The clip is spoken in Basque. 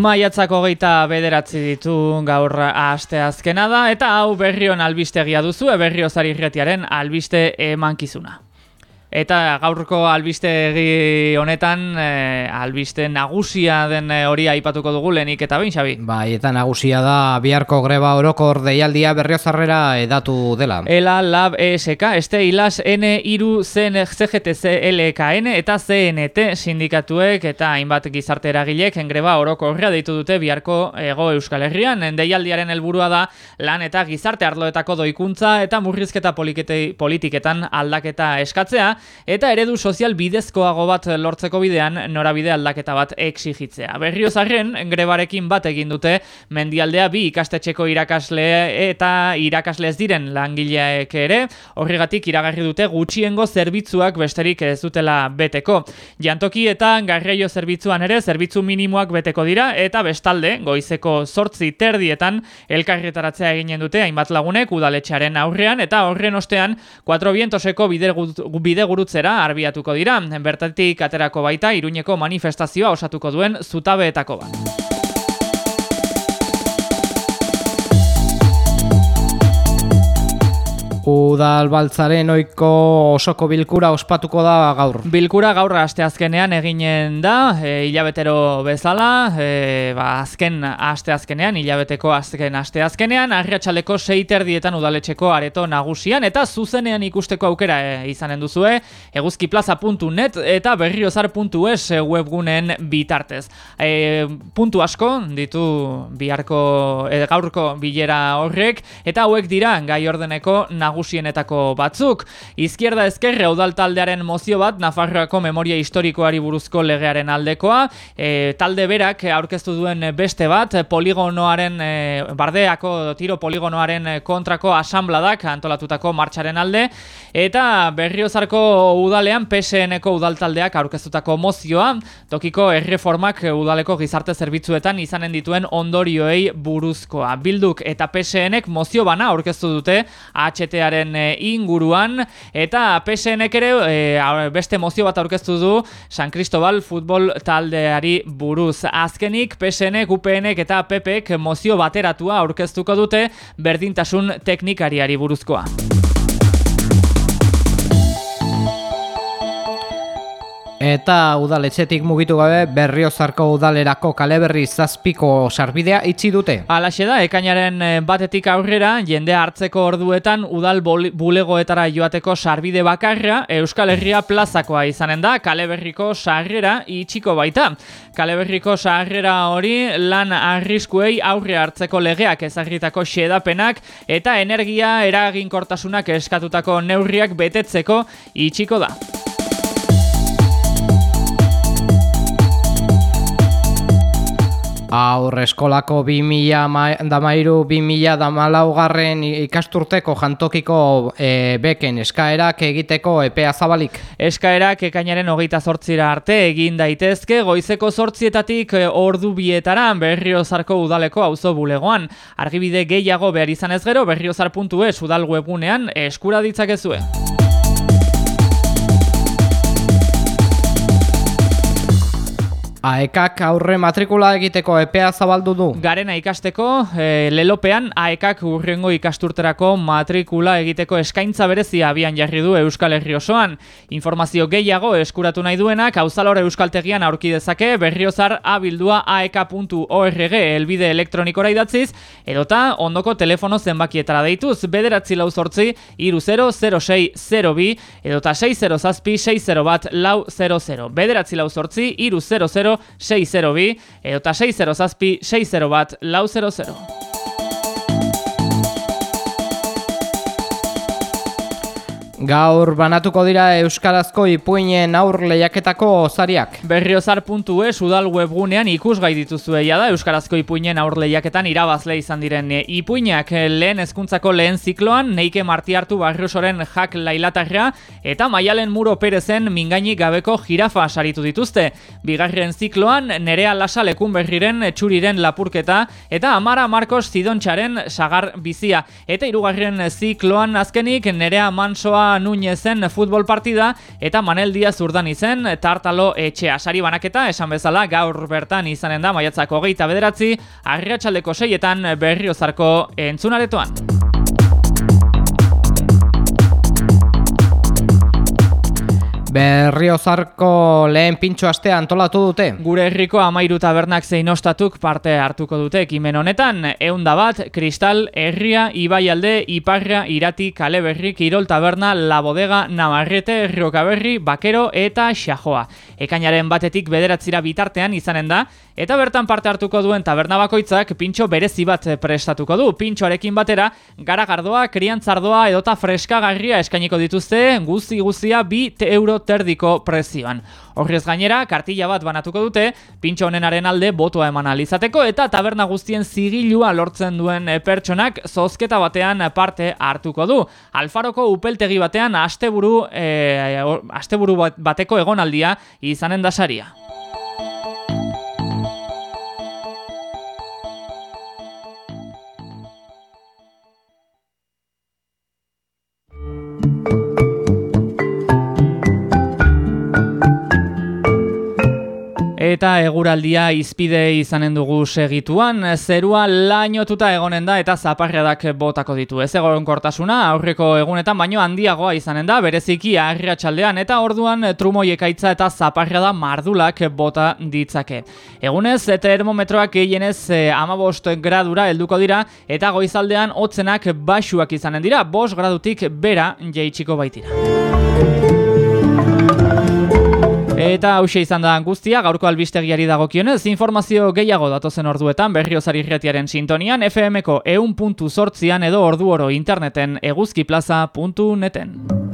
Maiatzako geita bederatzi ditu gaur aste azkena da, eta hau berrion albistegia duzu, berriozari irretiaren albiste emankizuna. Eta gaurko albiste honetan, e, albiste nagusia den eh, hori aipatuko dugu lehenik eta bain, Xabi? Bai, eta nagusia da biharko greba orokor deialdia berriozarrera edatu dela. ELA, LAB, ESK, este ILAS, N, IRU, CN, CGTC, LKN eta CNT sindikatuek eta hainbat gizarte eragilek greba orokorrea deitu dute biharko ego Euskal Herrian. Deialdiaren helburua da lan eta gizarte arloetako doikuntza eta murrizketa politiketan aldaketa eskatzea, eta eredu sozial bidezkoago bat lortzeko bidean norabide aldaketa bat exigitzea. Berriozarren, grebarekin bat egin dute mendialdea bi ikastetxeko irakasle eta irakasle ez diren langileek ere, horregatik iragarri dute gutxiengo zerbitzuak besterik ez dutela beteko. Jantoki eta garraio zerbitzuan ere zerbitzu minimoak beteko dira eta bestalde, goizeko sortzi terdietan elkarretaratzea eginen dute hainbat lagunek udaletxearen aurrean eta horren ostean 4 bientoseko bide, bide gurutzera arbiatuko dira. Bertatik aterako baita Iruñeko manifestazioa osatuko duen zutabeetako bat. Udal baltzaren oiko osoko bilkura ospatuko da gaur. Bilkura gaur aste azkenean eginen da, e, hilabetero bezala, e, ba, azken aste azkenean, hilabeteko azken aste azkenean, arriatxaleko seiterdietan udaletxeko areto nagusian, eta zuzenean ikusteko aukera e, izanen duzue, eguzkiplaza.net eta berriozar.es webgunen bitartez. E, puntu asko, ditu biharko, e, gaurko bilera horrek, eta hauek dira gai ordeneko nagusian nagusienetako batzuk. Izquierda ezkerre udal taldearen mozio bat Nafarroako memoria historikoari buruzko legearen aldekoa, e, talde berak aurkeztu duen beste bat poligonoaren e, bardeako tiro poligonoaren kontrako asambladak antolatutako martxaren alde eta berriozarko udalean PSNeko udal taldeak aurkeztutako mozioa tokiko erreformak udaleko gizarte zerbitzuetan izanen dituen ondorioei buruzkoa. Bilduk eta PSNek mozio bana aurkeztu dute HT taldearen eh, inguruan eta PSNek ere e, beste mozio bat aurkeztu du San Cristobal futbol taldeari buruz. Azkenik PSNek, UPNek eta PPek mozio bateratua aurkeztuko dute berdintasun teknikariari buruzkoa. Eta udaletxetik mugitu gabe berriozarko udalerako kaleberri zazpiko sarbidea itxi dute. Alaxe da, ekainaren eh, batetik aurrera, jendea hartzeko orduetan udal bulegoetara joateko sarbide bakarra Euskal Herria plazakoa izanen da, kaleberriko sarrera itxiko baita. Kaleberriko sarrera hori lan arriskuei aurre hartzeko legeak ezagritako xedapenak eta energia eraginkortasunak eskatutako neurriak betetzeko itxiko da. Aur eskolako 2000 damairu 2000 damalaugarren ikasturteko jantokiko e, beken eskaerak egiteko epea zabalik. Eskaerak ekainaren hogeita zortzira arte egin daitezke goizeko zortzietatik e, ordu bietara berriozarko udaleko auzo bulegoan. Argibide gehiago behar izan ez gero berriozar.es udal webunean eskura ditzakezue. Aekak aurre matrikula egiteko epea zabaldu du. Garena ikasteko, e, lelopean Aekak urrengo ikasturterako matrikula egiteko eskaintza berezia abian jarri du Euskal Herri osoan. Informazio gehiago eskuratu nahi duenak, hauzalore Euskaltegian aurki dezake berriozar abildua aek.org elbide elektronikora idatziz, edota ondoko telefono zenbakietara deituz, bederatzi lau zortzi, iru 0, 0, 6, 0, 2, edota 6, 0, zazpi, 6, 0 bat, lau 0, 0. Bederatzi lau zortzi, iru 0, 0, 602 edota 60 zazpi 60 bat lau 00. Gaur banatuko dira Euskarazko ipuinen aur lehiaketako zariak. Berriozar.es udal webgunean ikusgai dituzue da Euskarazko ipuinen aur lehiaketan irabazle izan diren ipuinak lehen hezkuntzako lehen zikloan Neike Martiartu Barriosoren jak lailatarra eta Maialen Muro Perezen mingainik gabeko jirafa saritu dituzte. Bigarren zikloan Nerea Lasa lekun berriren txuriren lapurketa eta Amara Marcos Zidontxaren sagar bizia. Eta hirugarren zikloan azkenik Nerea Mansoa Borja Nuñezen futbol partida eta Manel Diaz urdan izen tartalo etxea. Sari banaketa esan bezala gaur bertan izanen da maiatzako geita bederatzi, arriatxaldeko seietan berriozarko entzunaretoan. Berriozarko lehen pintxo astea antolatu dute. Gure herriko amairu tabernak zein ostatuk parte hartuko dute ekimen honetan. Eunda bat, Kristal, Herria, Ibaialde, Iparra, Irati, Kaleberri, Kirol Taberna, La Bodega, Navarrete, Riokaberri, Bakero eta Xajoa. Ekainaren batetik bederatzira bitartean izanen da, eta bertan parte hartuko duen taberna bakoitzak pintxo berezi bat prestatuko du. Pintxoarekin batera, garagardoa, kriantzardoa edota freskagarria eskainiko dituzte guzti guztia bi euro terdiko prezioan. Horrez gainera, kartilla bat banatuko dute, pintxo honenaren alde botoa eman alizateko eta taberna guztien zigilua lortzen duen eh, pertsonak zozketa batean parte hartuko du. Alfaroko upeltegi batean asteburu, e, asteburu bateko egonaldia izanen da saria. Eta eguraldia izpide izanen dugu segituan, zerua lainotuta egonen da eta zaparradak botako ditu. Ez egon kortasuna, aurreko egunetan baino handiagoa izanen da, bereziki txaldean eta orduan trumoiekaitza eta zaparrada mardulak bota ditzake. Egunez, termometroak gehienez eh, amabost gradura helduko dira eta goizaldean hotzenak basuak izanen dira, bost gradutik bera jaitsiko baitira. Eta hause izan da guztia, gaurko albistegiari dagokionez, informazio gehiago datozen orduetan berriozari irretiaren sintonian, FM-ko eun puntu edo ordu oro interneten eguzkiplaza.neten.